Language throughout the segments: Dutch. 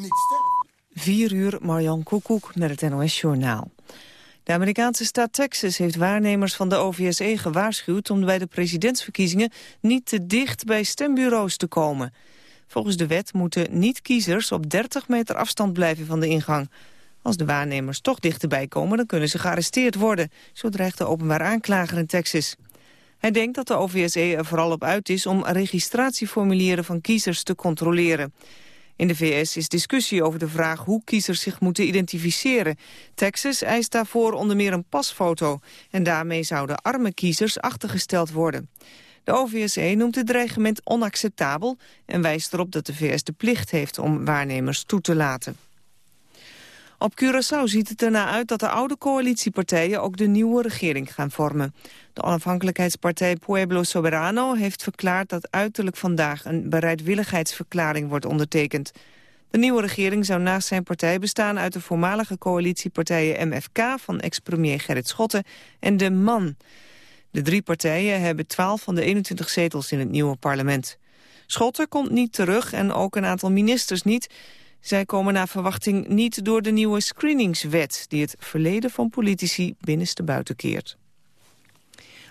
niet sterven. 4 uur, Marjan Koekoek met het NOS-journaal. De Amerikaanse staat Texas heeft waarnemers van de OVSE gewaarschuwd... om bij de presidentsverkiezingen niet te dicht bij stembureaus te komen. Volgens de wet moeten niet-kiezers op 30 meter afstand blijven van de ingang. Als de waarnemers toch dichterbij komen, dan kunnen ze gearresteerd worden. Zo dreigt de openbaar aanklager in Texas. Hij denkt dat de OVSE er vooral op uit is om registratieformulieren van kiezers te controleren. In de VS is discussie over de vraag hoe kiezers zich moeten identificeren. Texas eist daarvoor onder meer een pasfoto. En daarmee zouden arme kiezers achtergesteld worden. De OVSE noemt het dreigement onacceptabel... en wijst erop dat de VS de plicht heeft om waarnemers toe te laten. Op Curaçao ziet het ernaar uit dat de oude coalitiepartijen ook de nieuwe regering gaan vormen. De onafhankelijkheidspartij Pueblo Soberano heeft verklaard dat uiterlijk vandaag een bereidwilligheidsverklaring wordt ondertekend. De nieuwe regering zou naast zijn partij bestaan uit de voormalige coalitiepartijen MFK van ex-premier Gerrit Schotten en De Man. De drie partijen hebben 12 van de 21 zetels in het nieuwe parlement. Schotten komt niet terug en ook een aantal ministers niet. Zij komen naar verwachting niet door de nieuwe screeningswet... die het verleden van politici binnenste buiten keert.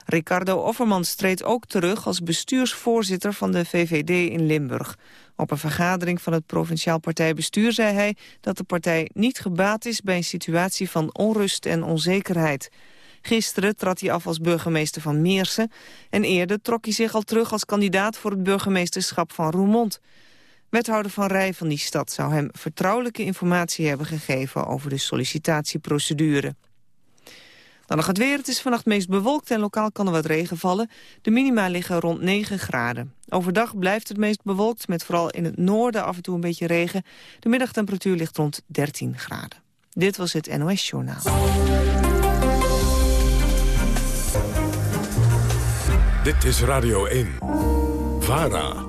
Ricardo Offermans treedt ook terug als bestuursvoorzitter van de VVD in Limburg. Op een vergadering van het Provinciaal Partijbestuur zei hij dat de partij niet gebaat is bij een situatie van onrust en onzekerheid. Gisteren trad hij af als burgemeester van Meersen en eerder trok hij zich al terug als kandidaat voor het burgemeesterschap van Roermond. Wethouder Van Rij van die stad zou hem vertrouwelijke informatie hebben gegeven over de sollicitatieprocedure. Dan nog het weer. Het is vannacht meest bewolkt en lokaal kan er wat regen vallen. De minima liggen rond 9 graden. Overdag blijft het meest bewolkt, met vooral in het noorden af en toe een beetje regen. De middagtemperatuur ligt rond 13 graden. Dit was het NOS Journaal. Dit is Radio 1. VARA.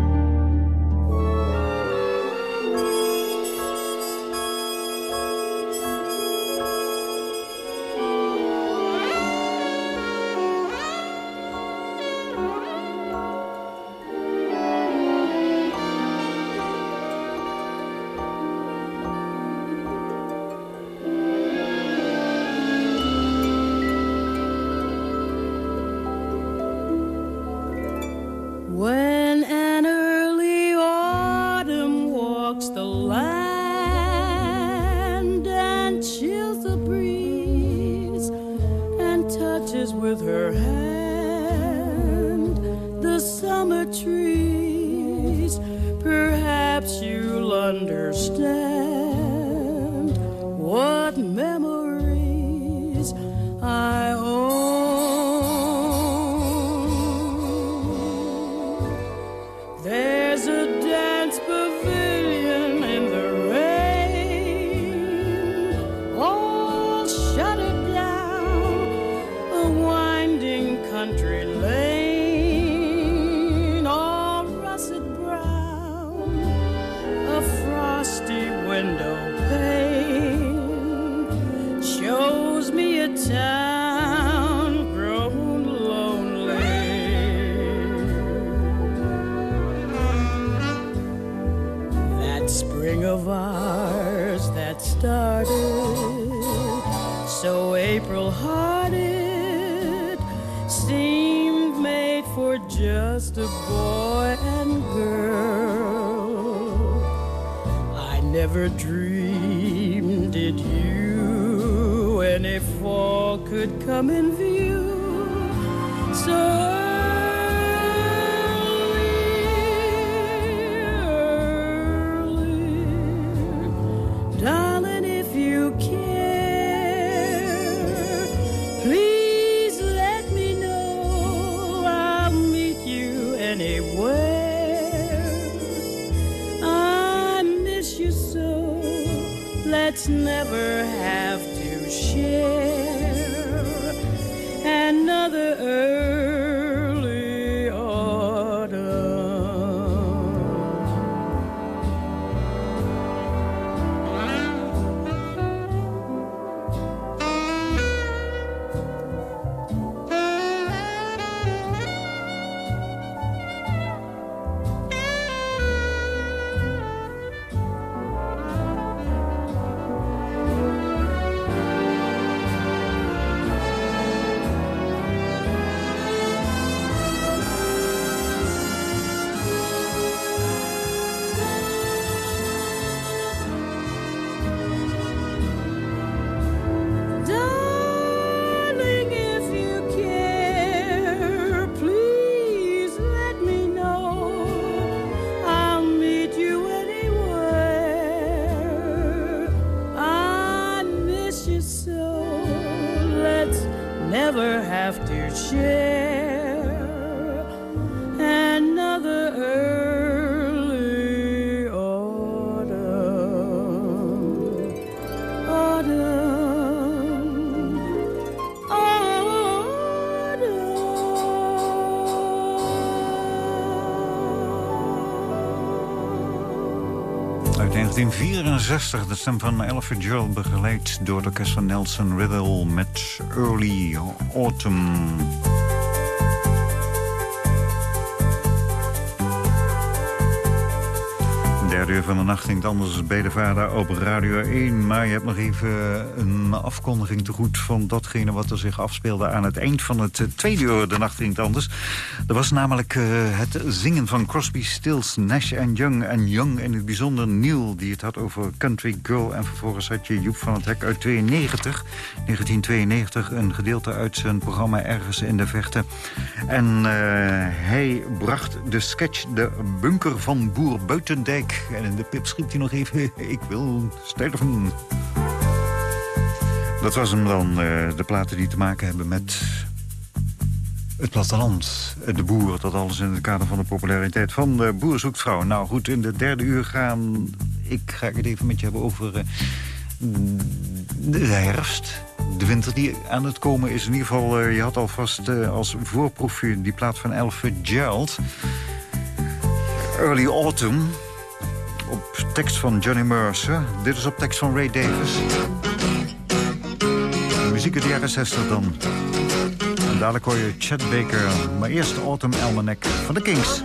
Boy and girl. I never dreamed it you any fall could come in view. So never never have to share. 1964, de stem van Ella Fitzgerald... begeleid door de orkest Nelson Riddle met Early Autumn. Uur van de nacht klinkt anders bij de vader op Radio 1. Maar je hebt nog even een afkondiging te goed van datgene wat er zich afspeelde aan het eind van het tweede uur. De nacht klinkt anders. Er was namelijk uh, het zingen van Crosby, Stills, Nash en Young. En Young in het bijzonder Neil, die het had over Country Girl. En vervolgens had je Joep van het Hek uit 92, 1992. Een gedeelte uit zijn programma Ergens in de Vechten. En uh, hij bracht de sketch De Bunker van Boer Buitendijk en de pip schriep hij nog even, ik wil sterven. Dat was hem dan, uh, de platen die te maken hebben met het platteland. De boer, dat alles in het kader van de populariteit van de Boer zoekt. Nou goed, in de derde uur gaan... Ik ga het even met je hebben over uh, de herfst. De winter die aan het komen is in ieder geval... Uh, je had alvast als voorproefje die plaat van Elf Gerald. Early Autumn op tekst van Johnny Mercer. Dit is op tekst van Ray Davis. muziek uit de jaren 60 dan. En dadelijk hoor je Chet Baker. Maar eerst Autumn Almanac van de Kings.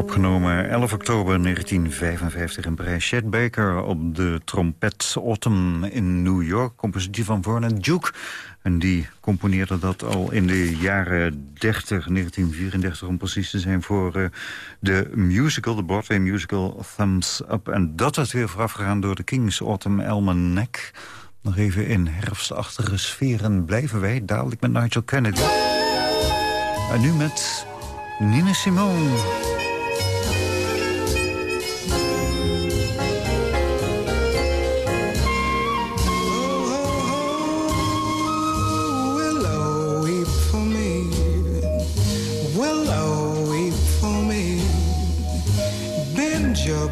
Opgenomen 11 oktober 1955 in Parijs. Chet Baker op de trompet Autumn in New York. Compositie van Vernon Duke. En die componeerde dat al in de jaren 30, 1934 om precies te zijn... voor uh, de musical, de Broadway musical Thumbs Up. En dat werd weer voorafgegaan door de King's Autumn Almanac. Nog even in herfstachtige sferen blijven wij. Dadelijk met Nigel Kennedy. En nu met Nina Simone.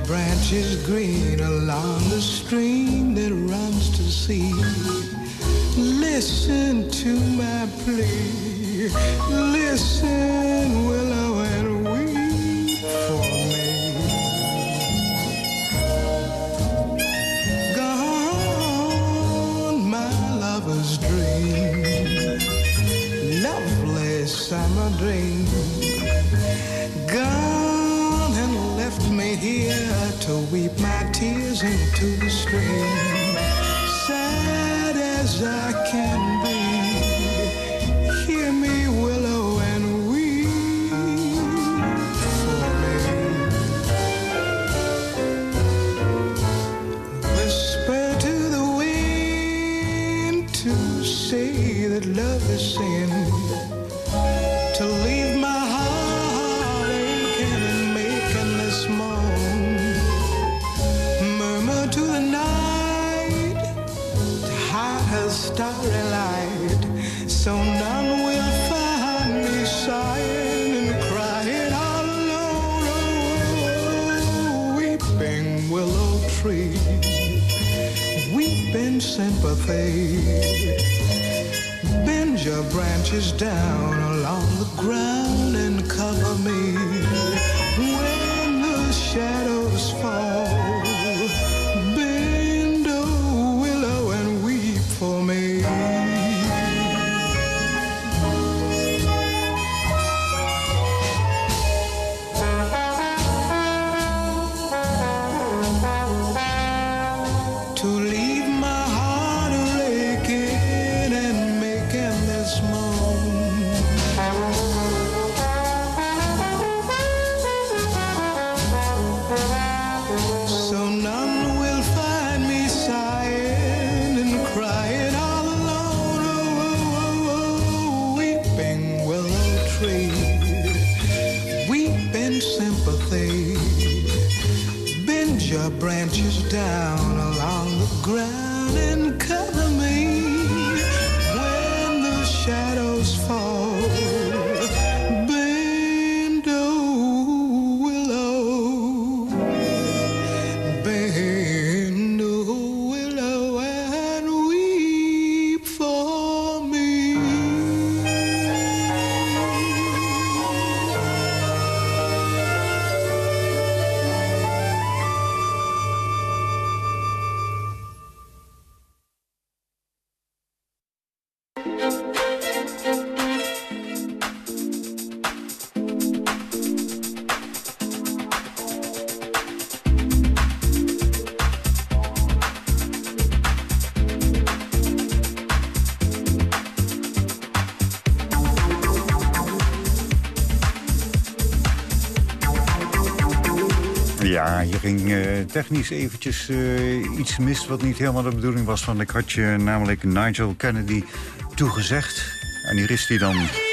Branches green along the stream that runs to sea. Listen to my plea. Listen, willow, and weep for me. Gone, my lover's dream. Lovely summer dream. To weep my tears into the stream. Sad as I can be, hear me, willow, and weep for me. Whisper to the wind to say that love is sin. To leave my starry light, so none will find me sighing and crying all alone. Oh, weeping willow tree, weeping sympathy. Bend your branches down along the ground and cover me ging uh, technisch eventjes uh, iets mis wat niet helemaal de bedoeling was. Van ik had je namelijk Nigel Kennedy toegezegd. En hier is hij dan.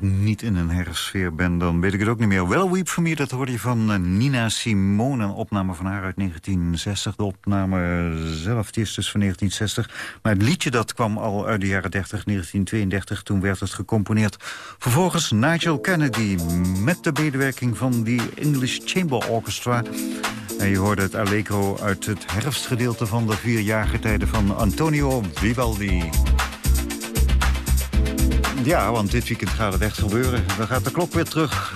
Nog niet in een herfstsfeer bent, dan weet ik het ook niet meer. Wel Weep for Me, dat hoorde je van eh, Nina Simone. Een opname van haar uit 1960. De opname zelf, die is dus van 1960. Maar het liedje dat kwam al uit de jaren 30, 1932. Toen werd het gecomponeerd. Vervolgens Nigel Kennedy met de medewerking van die English Chamber Orchestra. En je hoorde het Allegro uit het herfstgedeelte van de vier tijden van Antonio Vivaldi. Ja, want dit weekend gaat het echt gebeuren. Dan gaat de klok weer terug.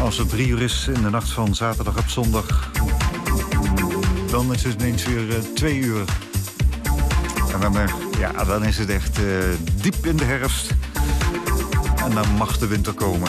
Als het drie uur is in de nacht van zaterdag op zondag... dan is het ineens weer uh, twee uur. En dan, uh, ja, dan is het echt uh, diep in de herfst. En dan mag de winter komen.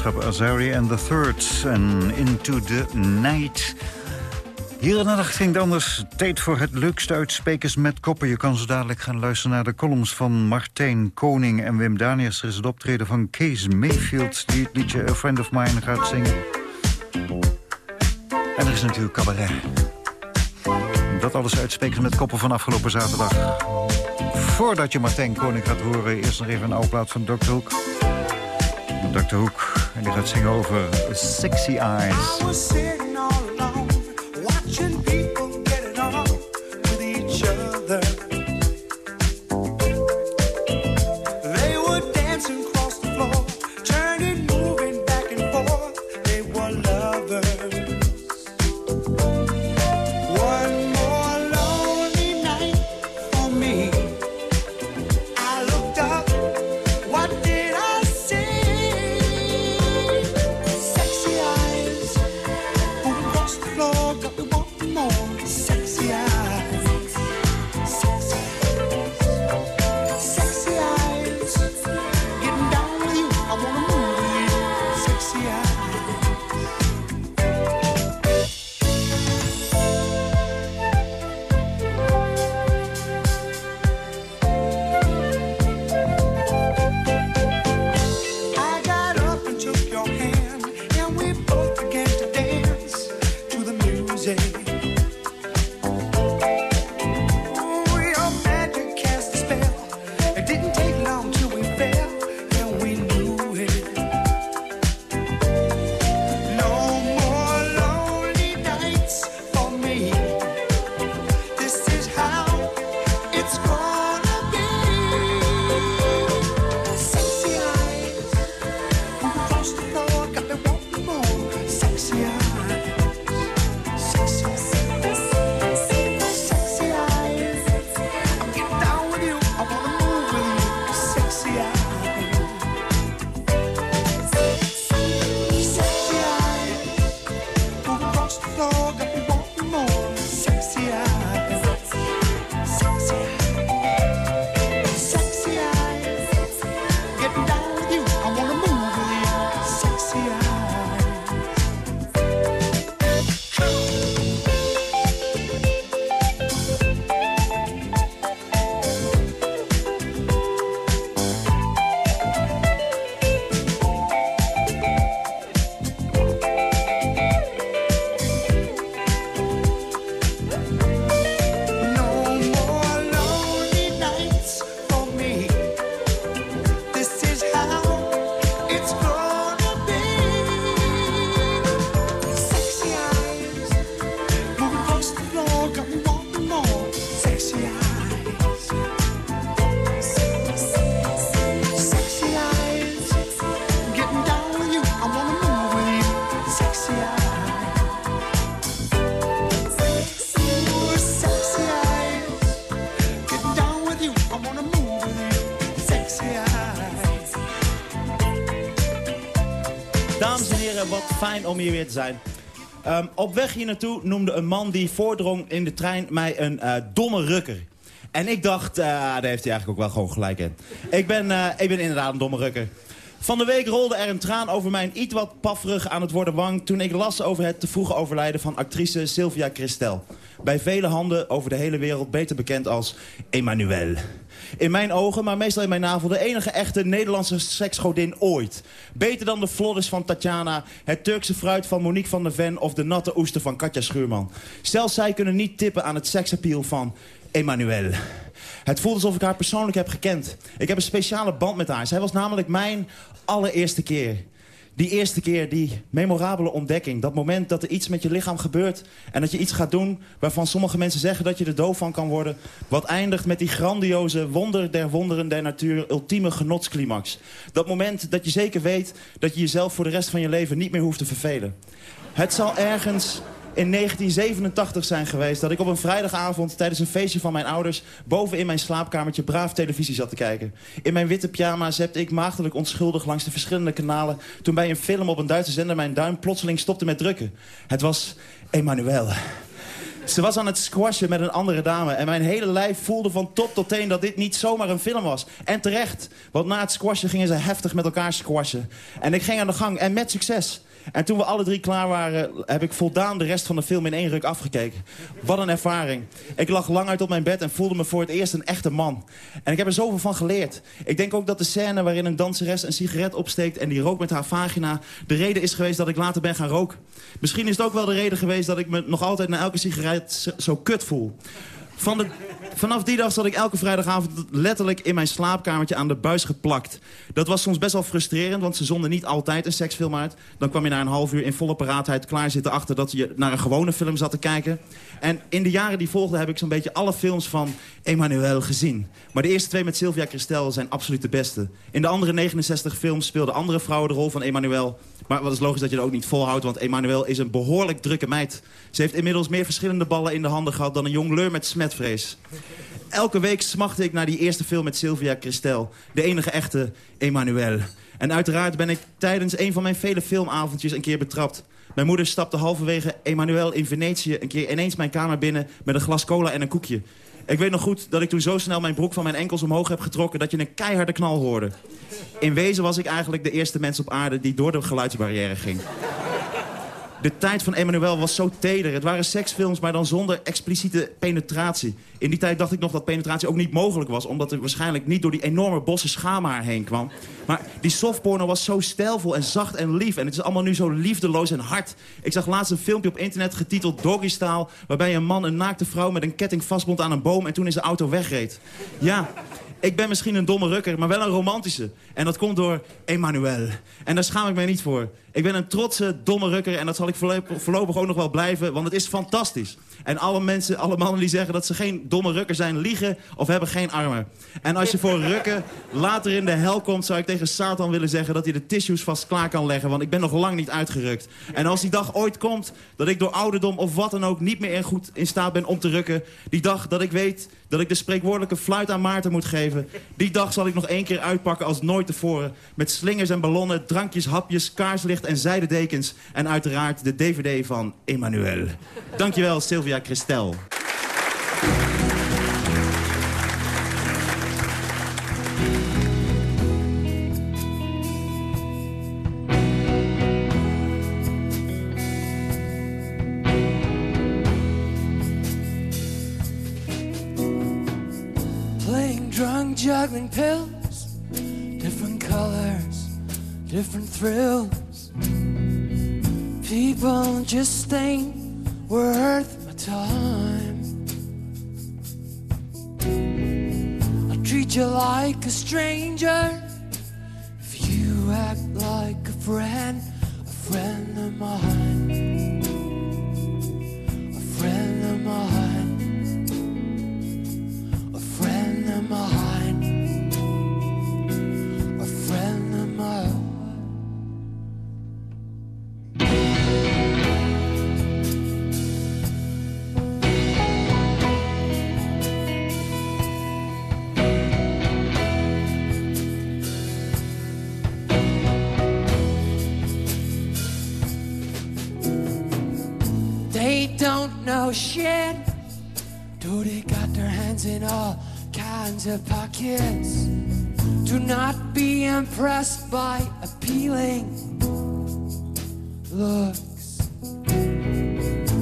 Gezelschap Azari and the Thirds en Into the Night. Hier in de nacht ging het anders. Tijd voor het leukste uitsprekers met koppen. Je kan zo dadelijk gaan luisteren naar de columns van Martijn Koning en Wim Daniels. Er is het optreden van Kees Mayfield, die het liedje A Friend of Mine gaat zingen. En er is natuurlijk cabaret. Dat alles uitsprekers met koppen van afgelopen zaterdag. Voordat je Martijn Koning gaat horen, eerst nog even een oude van Dr. Hoek. Dr. Hoek. En die gaat zingen over Sexy Eyes. Fijn om hier weer te zijn. Ehm, op weg hier naartoe noemde een man die voordrong in de trein mij een uh, domme rukker. En ik dacht, uh, daar heeft hij eigenlijk ook wel gewoon gelijk in. Ik ben, uh, ik ben inderdaad een domme rukker. Van de week rolde er een traan over mijn iets wat pafferig aan het worden wang... toen ik las over het te vroege overlijden van actrice Sylvia Christel. Bij vele handen over de hele wereld beter bekend als Emmanuel in mijn ogen, maar meestal in mijn navel... de enige echte Nederlandse seksgodin ooit. Beter dan de Floddes van Tatjana, het Turkse fruit van Monique van der Ven... of de natte oester van Katja Schuurman. Zelfs zij kunnen niet tippen aan het seksappeal van Emmanuel. Het voelt alsof ik haar persoonlijk heb gekend. Ik heb een speciale band met haar. Zij was namelijk mijn allereerste keer. Die eerste keer, die memorabele ontdekking. Dat moment dat er iets met je lichaam gebeurt. En dat je iets gaat doen waarvan sommige mensen zeggen dat je er doof van kan worden. Wat eindigt met die grandioze wonder der wonderen der natuur. Ultieme genotsclimax. Dat moment dat je zeker weet dat je jezelf voor de rest van je leven niet meer hoeft te vervelen. Het zal ergens in 1987 zijn geweest dat ik op een vrijdagavond tijdens een feestje van mijn ouders boven in mijn slaapkamertje braaf televisie zat te kijken. In mijn witte pyjama zette ik maagdelijk onschuldig langs de verschillende kanalen toen bij een film op een Duitse zender mijn duim plotseling stopte met drukken. Het was Emmanuelle. Ze was aan het squashen met een andere dame. En mijn hele lijf voelde van top tot teen dat dit niet zomaar een film was. En terecht, want na het squashen gingen ze heftig met elkaar squashen. En ik ging aan de gang en met succes. En toen we alle drie klaar waren, heb ik voldaan de rest van de film in één ruk afgekeken. Wat een ervaring. Ik lag lang uit op mijn bed en voelde me voor het eerst een echte man. En ik heb er zoveel van geleerd. Ik denk ook dat de scène waarin een danseres een sigaret opsteekt... en die rookt met haar vagina, de reden is geweest dat ik later ben gaan roken. Misschien is het ook wel de reden geweest dat ik me nog altijd na elke sigaret zo kut voel. Van de, vanaf die dag zat ik elke vrijdagavond letterlijk in mijn slaapkamertje aan de buis geplakt. Dat was soms best wel frustrerend, want ze zonden niet altijd een seksfilm uit. Dan kwam je na een half uur in volle paraatheid klaar zitten achter dat je naar een gewone film zat te kijken. En in de jaren die volgden heb ik zo'n beetje alle films van Emmanuel gezien. Maar de eerste twee met Sylvia Christel zijn absoluut de beste. In de andere 69 films speelden andere vrouwen de rol van Emmanuel. Maar wat is logisch dat je dat ook niet volhoudt, want Emmanuel is een behoorlijk drukke meid. Ze heeft inmiddels meer verschillende ballen in de handen gehad dan een jong leur met smetvrees. Elke week smachtte ik naar die eerste film met Sylvia Christel. De enige echte Emmanuel. En uiteraard ben ik tijdens een van mijn vele filmavondjes een keer betrapt. Mijn moeder stapte halverwege Emmanuel in Venetië een keer ineens mijn kamer binnen met een glas cola en een koekje. Ik weet nog goed dat ik toen zo snel mijn broek van mijn enkels omhoog heb getrokken... dat je een keiharde knal hoorde. In wezen was ik eigenlijk de eerste mens op aarde die door de geluidsbarrière ging. De tijd van Emmanuel was zo teder. Het waren seksfilms, maar dan zonder expliciete penetratie. In die tijd dacht ik nog dat penetratie ook niet mogelijk was... omdat er waarschijnlijk niet door die enorme bossen schaamhaar heen kwam. Maar die softporno was zo stijlvol en zacht en lief. En het is allemaal nu zo liefdeloos en hard. Ik zag laatst een filmpje op internet getiteld Doggy Style... waarbij een man een naakte vrouw met een ketting vastbond aan een boom... en toen in zijn auto wegreed. Ja, ik ben misschien een domme rukker, maar wel een romantische. En dat komt door Emmanuel. En daar schaam ik mij niet voor. Ik ben een trotse, domme rukker en dat zal ik voorlopig ook nog wel blijven, want het is fantastisch. En alle mensen, alle mannen die zeggen dat ze geen domme rukker zijn, liegen of hebben geen armen. En als je voor rukken later in de hel komt, zou ik tegen Satan willen zeggen dat hij de tissues vast klaar kan leggen, want ik ben nog lang niet uitgerukt. En als die dag ooit komt dat ik door ouderdom of wat dan ook niet meer goed in staat ben om te rukken, die dag dat ik weet dat ik de spreekwoordelijke fluit aan Maarten moet geven, die dag zal ik nog één keer uitpakken als nooit tevoren. Met slingers en ballonnen, drankjes, hapjes, kaarslicht en zijden dekens en uiteraard de DVD van Emmanuel. Dankjewel Sylvia Christel. Juggling pills, different colors, different thrills. People just ain't worth my time. I treat you like a stranger if you act like a friend, a friend of mine, no shit. Do they got their hands in all kinds of pockets? Do not be impressed by appealing looks.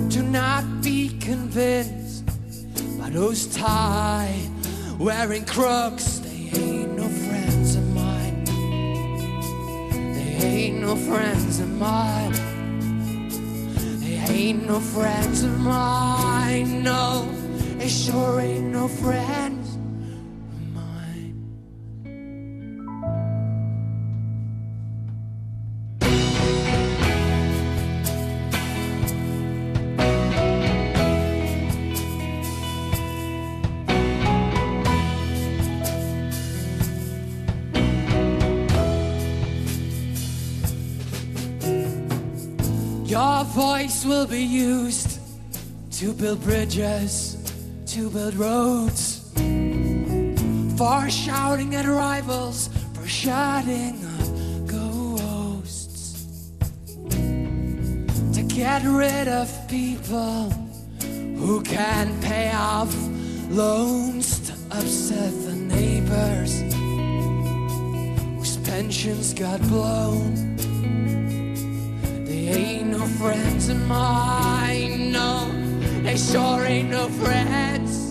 Do not be convinced by those tie wearing crooks. They ain't no friends of mine. They ain't no friends of mine. Ain't no friends of mine. No, it sure ain't no friends will be used to build bridges, to build roads, for shouting at rivals, for shutting up ghosts, to get rid of people who can't pay off loans to upset the neighbors whose pensions got blown. Ain't no friends of mine, no. They sure ain't no friends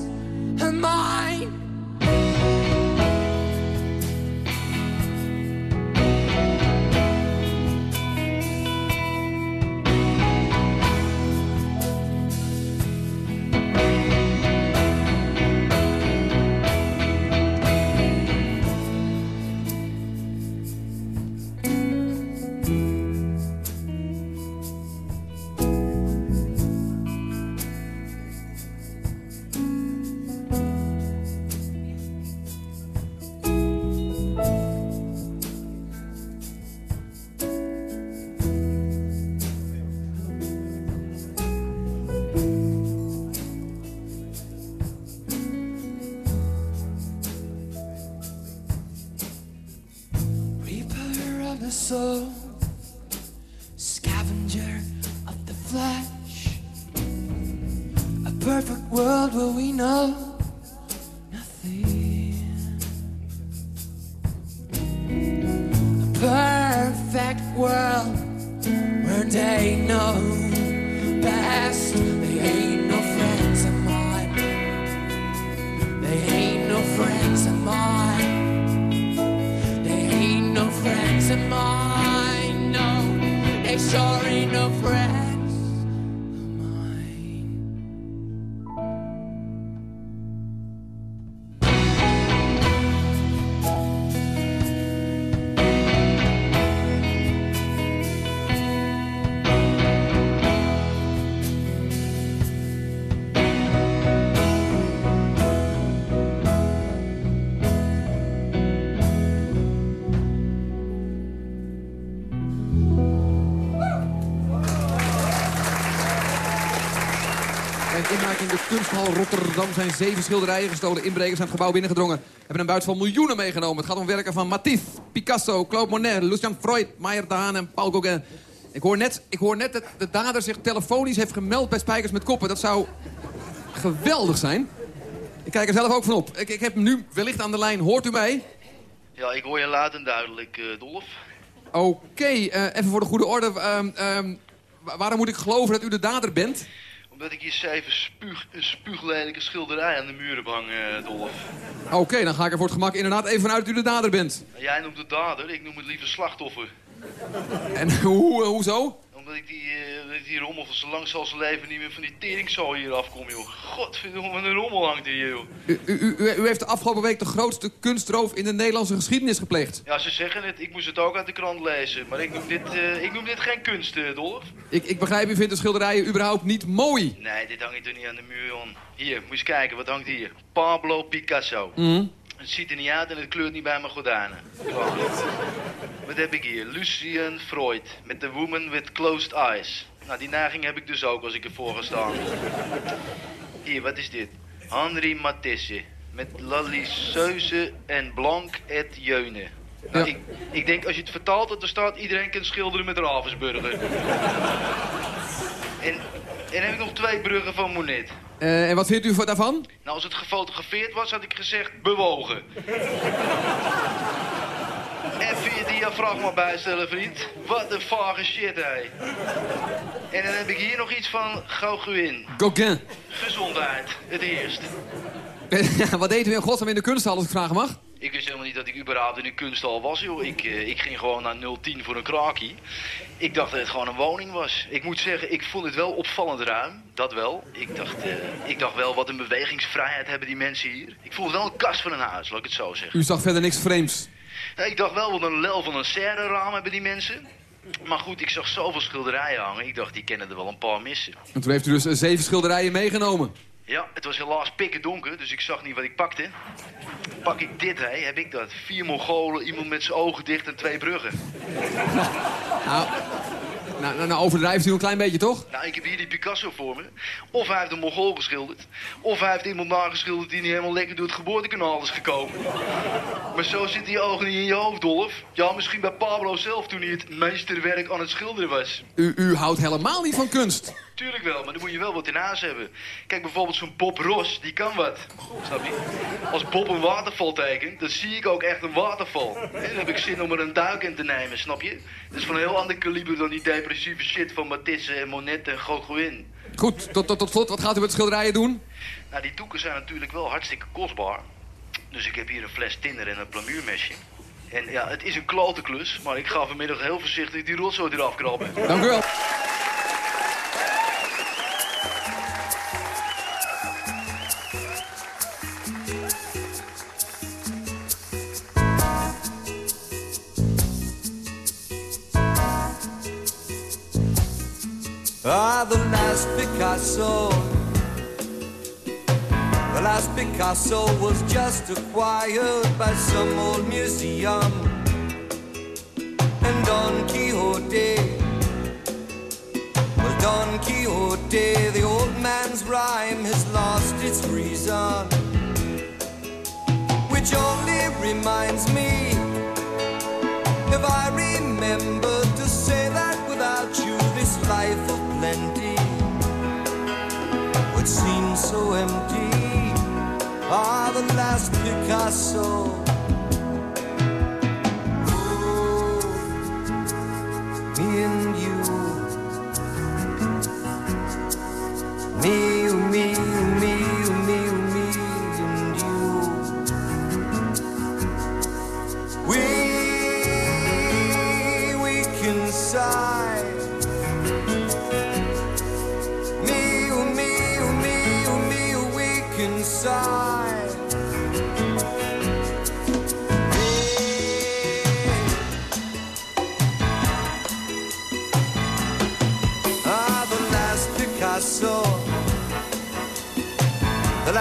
kunsthal Rotterdam zijn zeven schilderijen gestolen. Inbrekers zijn het gebouw binnengedrongen. Hebben een buit van miljoenen meegenomen. Het gaat om werken van Matisse, Picasso, Claude Monet, Lucien Freud, Meijer de Haan en Paul Gauguin. Ik hoor net, ik hoor net dat de dader zich telefonisch heeft gemeld bij Spijkers met Koppen. Dat zou geweldig zijn. Ik kijk er zelf ook van op. Ik, ik heb hem nu wellicht aan de lijn. Hoort u mij? Ja, ik hoor je laat en duidelijk, eh, Dolf. Oké, eh, even voor de goede orde. Ehm, ehm, wa- waarom moet ik geloven dat u de dader bent? Omdat ik hier zeven spuug, een spuuglelijke schilderij aan de muur heb hangen, Dolf. Oké, dan ga ik er voor het gemak inderdaad even vanuit dat u de dader bent. Jij noemt het dader, ik noem het liever slachtoffer. En hoe, eh, hoezo? Omdat ik die, eh, dat ik die rommel van zo lang zal zijn leven niet meer van die teringzooi hier afkom, joh. Godverdomme, wat een rommel hangt hier, joh. U, u, u, u heeft de afgelopen week de grootste kunstroof in de Nederlandse geschiedenis gepleegd. Ja, ze zeggen het, ik moest het ook uit de krant lezen. Maar ik noem dit, eh, ik noem dit geen kunst, eh, Dolf. Ik, ik begrijp, u vindt de schilderijen überhaupt niet mooi. Nee, dit hangt toch niet aan de muur, man. Hier, moet je eens kijken, wat hangt hier? Pablo Picasso. Mhm. Het ziet er niet uit en het kleurt niet bij mijn gordijnen. Klaar. Wat heb ik hier? Lucien Freud met The Woman with Closed Eyes. Nou, die neiging heb ik dus ook als ik ervoor ga staan. Hier, wat is dit? Henri Matisse met La Lisseuse en Blanc et Jeune. Nou, Ja. ik, ik denk als je het vertaalt dat er staat iedereen kan schilderen met Ravensburger. En En dan heb ik nog twee bruggen van Monet. Eh, en wat vindt u daarvan? Nou, als het gefotografeerd was, had ik gezegd bewogen. Even je diafragma bijstellen, vriend. Wat een vage shit, hé. En dan heb ik hier nog iets van Gauguin. Gauguin. Gezondheid, het eerst. wat deed u in godsnaam in de kunsthal, als ik vragen mag? Ik wist helemaal niet dat ik überhaupt in een kunsthal was, joh. Ik, eh, ik ging gewoon naar 010 voor een kraakie. Ik dacht dat het gewoon een woning was. Ik moet zeggen, ik vond het wel opvallend ruim. Dat wel. Ik dacht, eh, ik dacht wel, wat een bewegingsvrijheid hebben die mensen hier. Ik het wel een kast van een huis, laat ik het zo zeggen. U zag verder niks vreemds. Ik dacht wel, wat een lel van een serre raam hebben die mensen. Maar goed, ik zag zoveel schilderijen hangen. Ik dacht, die kennen er wel een paar missen. En toen heeft u dus eh, zeven schilderijen meegenomen. Ja, het was helaas pikken donker, dus ik zag niet wat ik pakte. Pak ik dit, hè, heb ik dat. Vier Mongolen, iemand met zijn ogen dicht en twee bruggen. Nou, nou, nou, nou overdrijft u een klein beetje, toch? Nou, ik heb hier die Picasso voor me. Of hij heeft een Mongool geschilderd. Of hij heeft iemand nageschilderd die niet helemaal lekker door het geboortekanaal is gekomen. Maar zo zitten die ogen niet in je hoofd, Dolf. Ja, misschien bij Pablo zelf toen hij het meesterwerk aan het schilderen was. U, u houdt helemaal niet van kunst. Tuurlijk wel, maar dan moet je wel wat in huis hebben. Kijk, bijvoorbeeld zo'n Bob Ross, die kan wat. Snap je? Als Bob een waterval tekent, dan zie ik ook echt een waterval. En dan heb ik zin om er een duik in te nemen, snap je? Dat is van een heel ander kaliber dan die depressieve shit van Matisse en Monet en Gauguin. Goed, tot, tot, tot slot, wat gaat u met schilderijen doen? Nou, die doeken zijn natuurlijk wel hartstikke kostbaar. Dus ik heb hier een fles tinder en een plamuurmesje. En ja, het is een klote klus, maar ik ga vanmiddag heel voorzichtig die rotzooi eraf krabben. Dank u wel. Ah, the last Picasso. The last Picasso was just acquired by some old museum. And Don Quixote, well, Don Quixote, the old man's rhyme has lost its reason. Which only reminds me, if I remember to say that without you, this life plenty would seem so empty. Ah, the last Picasso. Oh, me and you.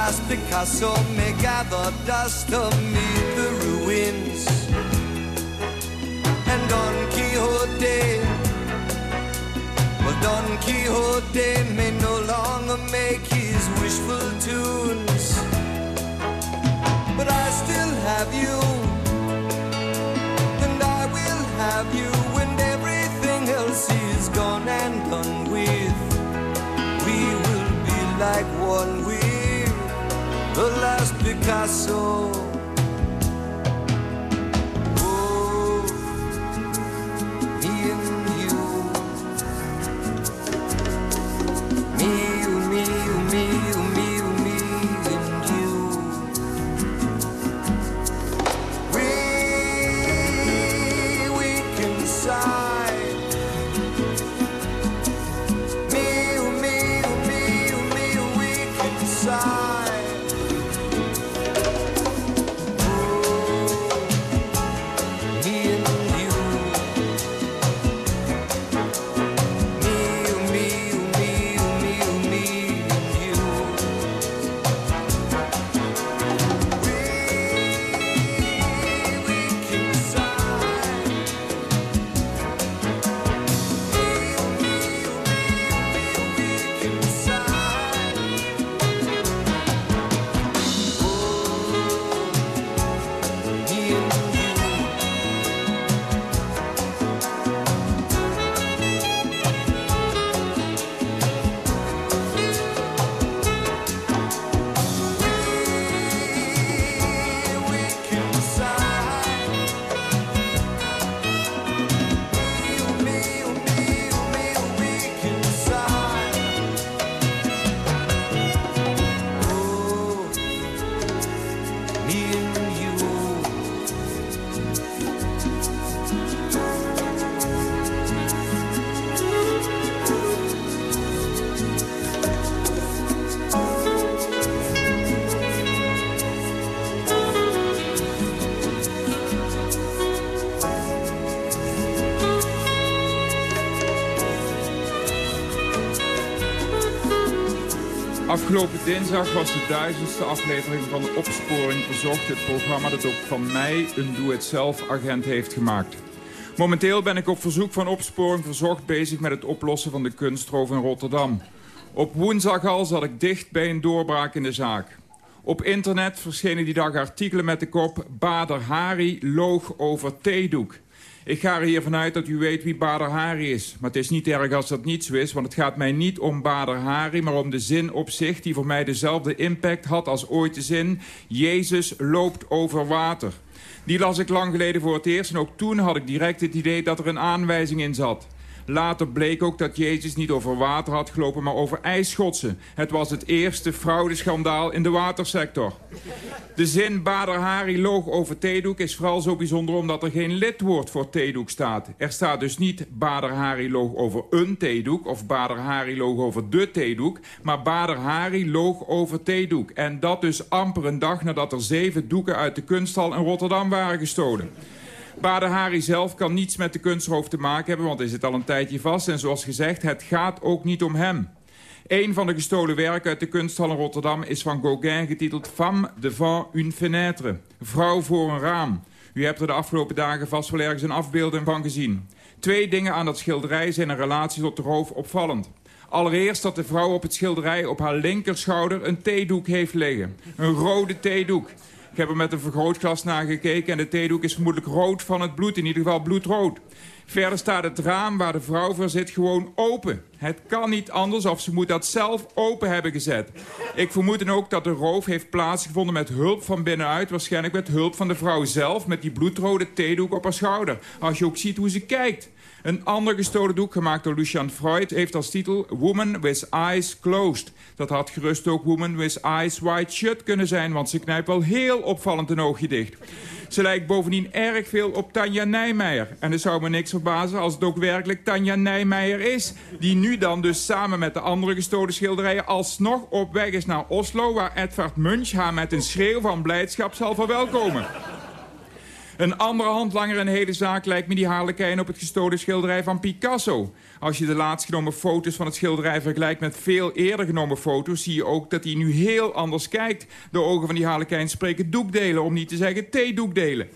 The last Picasso may gather dust amid the ruins. And Don Quixote well, Don Quixote may no longer make his wishful tunes. But I still have you, and I will have you when everything else is gone and done with. We will be like one last Picasso. Afgelopen dinsdag was de duizendste aflevering van Opsporing Verzocht. Het programma dat ook van mij een doe-het-zelf-agent heeft gemaakt. Momenteel ben ik op verzoek van Opsporing Verzocht bezig met het oplossen van de kunstroof in Rotterdam. Op woensdag al zat ik dicht bij een doorbraak in de zaak. Op internet verschenen die dag artikelen met de kop... Bader Hari loog over theedoek. Ik ga er hier vanuit dat u weet wie Bader Hari is. Maar het is niet erg als dat niet zo is, want het gaat mij niet om Bader Hari... maar om de zin op zich die voor mij dezelfde impact had als ooit de zin... Jezus loopt over water. Die las ik lang geleden voor het eerst en ook toen had ik direct het idee dat er een aanwijzing in zat. Later bleek ook dat Jezus niet over water had gelopen, maar over ijsschotsen. Het was het eerste fraudeschandaal in de watersector. De zin Bader Hari loog over theedoek is vooral zo bijzonder... omdat er geen lidwoord voor theedoek staat. Er staat dus niet Bader Hari loog over een theedoek... of Bader Hari loog over de theedoek... maar Bader Hari loog over theedoek. En dat dus amper een dag nadat er zeven doeken uit de kunsthal in Rotterdam waren gestolen. Bader Hari zelf kan niets met de kunstroof te maken hebben... want hij zit al een tijdje vast. En zoals gezegd, het gaat ook niet om hem. Een van de gestolen werken uit de kunsthal in Rotterdam... is van Gauguin getiteld Femme devant une fenêtre. Vrouw voor een raam. U hebt er de afgelopen dagen vast wel ergens een afbeelding van gezien. Twee dingen aan dat schilderij zijn in relatie tot de roof opvallend. Allereerst dat de vrouw op het schilderij op haar linkerschouder een theedoek heeft liggen. Een rode theedoek. Ik heb er met een vergrootglas naar gekeken en de theedoek is vermoedelijk rood van het bloed. In ieder geval bloedrood. Verder staat het raam waar de vrouw voor zit gewoon open. Het kan niet anders of ze moet dat zelf open hebben gezet. Ik vermoed dan ook dat de roof heeft plaatsgevonden met hulp van binnenuit. Waarschijnlijk met hulp van de vrouw zelf met die bloedrode theedoek op haar schouder. Als je ook ziet hoe ze kijkt. Een ander gestolen doek, gemaakt door Lucian Freud, heeft als titel Woman with Eyes Closed. Dat had gerust ook Woman with Eyes Wide Shut kunnen zijn, want ze knijpt wel heel opvallend een oogje dicht. Ze lijkt bovendien erg veel op Tanja Nijmeijer. En het zou me niks verbazen als het ook werkelijk Tanja Nijmeijer is... die dan dus samen met de andere gestolen schilderijen... alsnog op weg is naar Oslo... waar Edvard Munch haar met een schreeuw van blijdschap zal verwelkomen. Een andere handlanger in de hele zaak lijkt me die harlekijn op het gestolen schilderij van Picasso. Als je de laatst genomen foto's van het schilderij vergelijkt met veel eerder genomen foto's... zie je ook dat hij nu heel anders kijkt. De ogen van die harlekijn spreken doekdelen, om niet te zeggen theedoekdelen.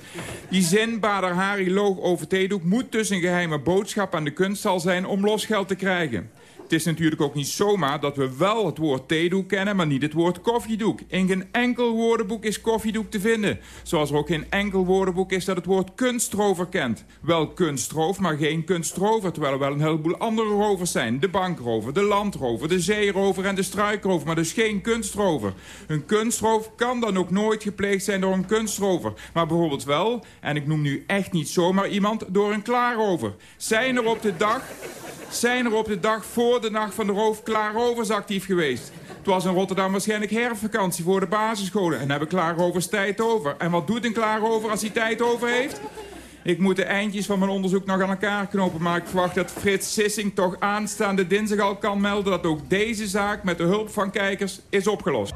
Die zin, Bader Hari loog over theedoek, moet dus een geheime boodschap aan de kunsthal zijn om losgeld te krijgen. Het is natuurlijk ook niet zomaar dat we wel het woord theedoek kennen... maar niet het woord koffiedoek. In geen enkel woordenboek is koffiedoek te vinden. Zoals er ook geen enkel woordenboek is dat het woord kunstrover kent. Wel kunstroof, maar geen kunstrover. Terwijl er wel een heleboel andere rovers zijn. De bankrover, de landrover, de zeerover en de struikrover. Maar dus geen kunstrover. Een kunstroof kan dan ook nooit gepleegd zijn door een kunstrover. Maar bijvoorbeeld wel, en ik noem nu echt niet zomaar iemand... door een klaarover. Zijn er op de dag zijn er op de dag voor de nacht van de roof klaarovers actief geweest. Het was in Rotterdam waarschijnlijk herfstvakantie voor de basisscholen. En hebben klaarovers tijd over. En wat doet een klaarover als hij tijd over heeft? Ik moet de eindjes van mijn onderzoek nog aan elkaar knopen... maar ik verwacht dat Frits Sissing toch aanstaande dinsdag al kan melden... dat ook deze zaak met de hulp van kijkers is opgelost.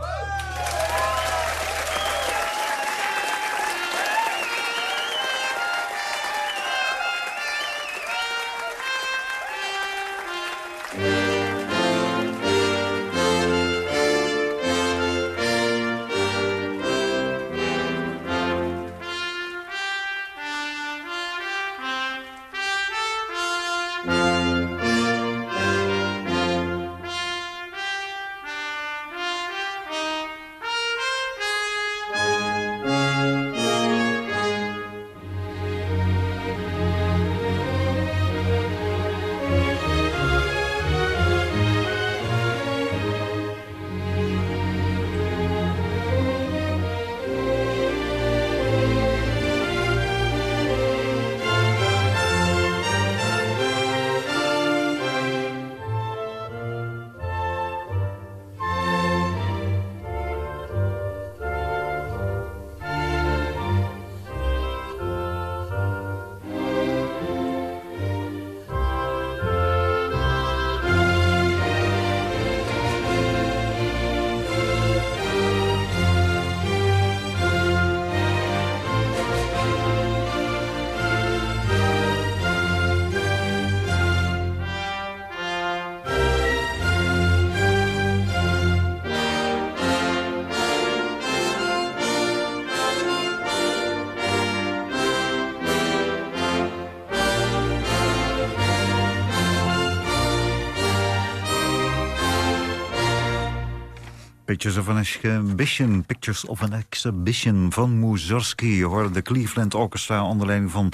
Pictures of an Exhibition. Pictures of an Exhibition van Mussorgsky. Je hoorde de Cleveland Orchestra onder leiding van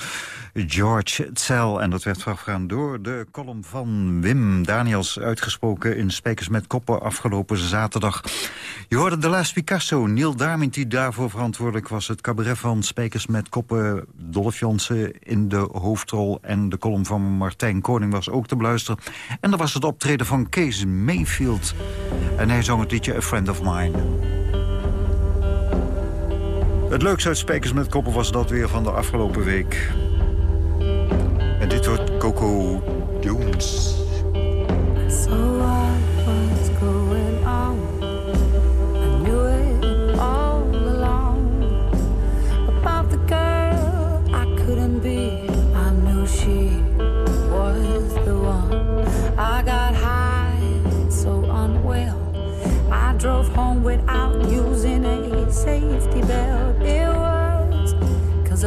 George Zell. En dat werd voorafgegaan door de column van Wim Daniels... uitgesproken in Spekers met Koppen afgelopen zaterdag. Je hoorde de Last Picasso, Neil Diamond die daarvoor verantwoordelijk was. Het cabaret van Spekers met Koppen, Dolph Jansen in de hoofdrol... en de column van Martijn Koning was ook te beluisteren. En dan was het optreden van Kees Mayfield... En hij zong het liedje A Friend of Mine. Het leukste uit Spekers met Koppen was dat weer van de afgelopen week. En dit wordt Coco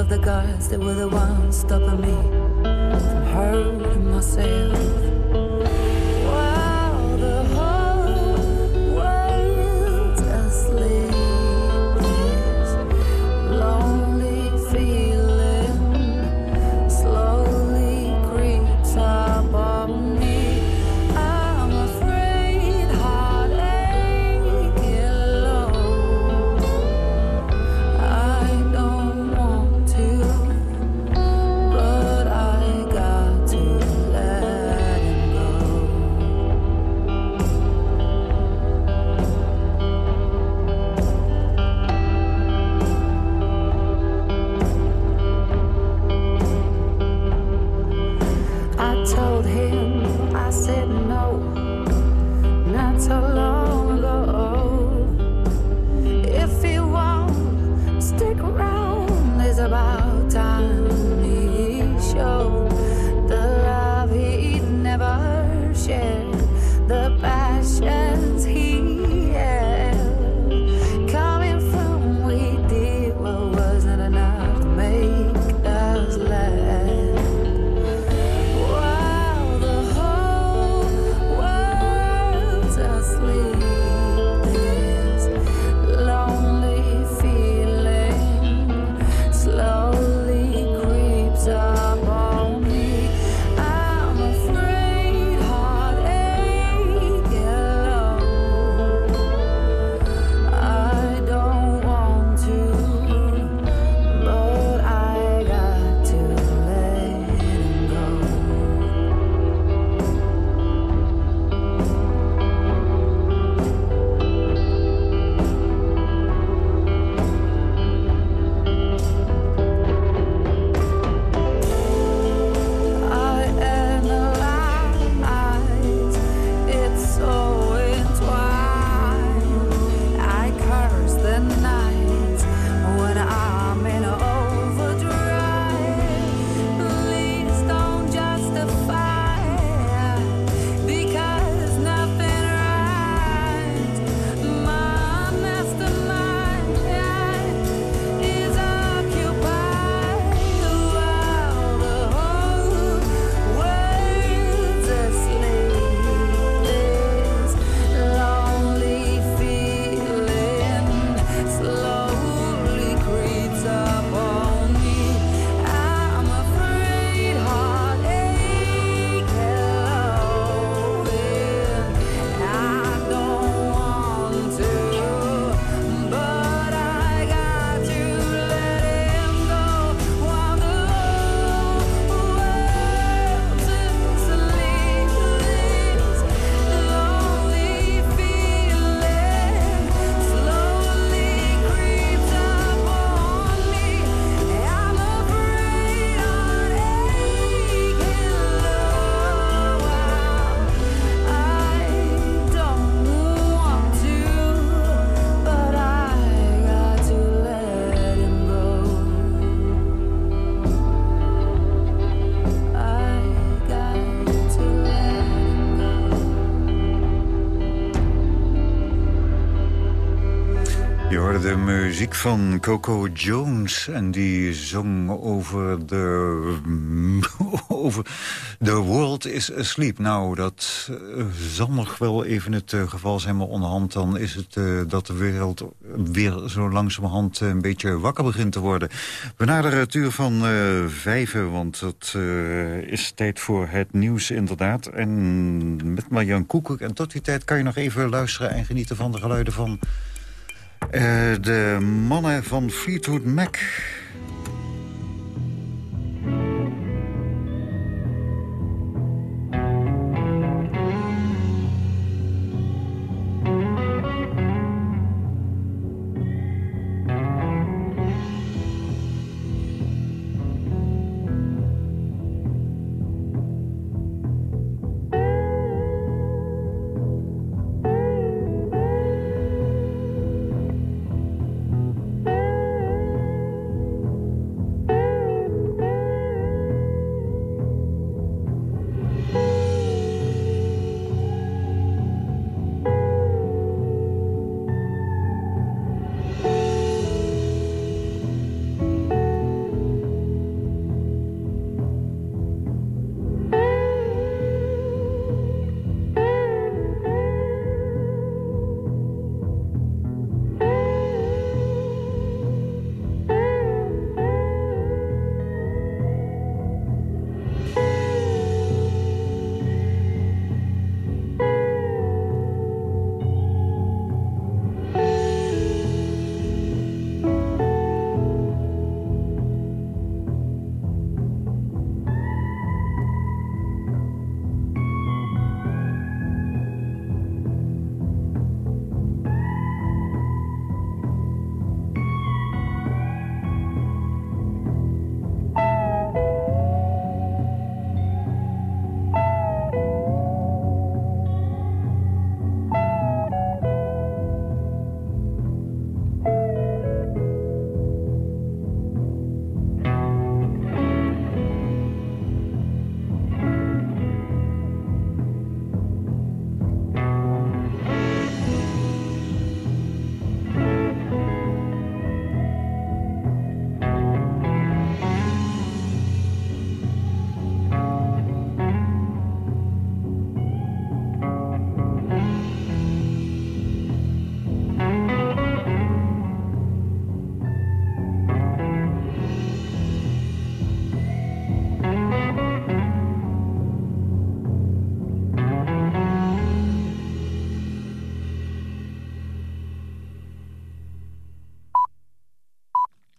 of the guards, they were the ones stopping me from hurting myself. questions. He muziek van Coco Jones. En die zong over de... over The World is Asleep. Nou, dat eh, zal nog wel even het eh, geval zijn. Maar onderhand dan is het eh, dat de wereld weer zo langzamerhand een beetje wakker begint te worden. We naderen het uur van vijven, want het is tijd voor het nieuws inderdaad. En met Marjan Koekoek. En tot die tijd kan je nog even luisteren en genieten van de geluiden van... Uh, de mannen van Fleetwood Mac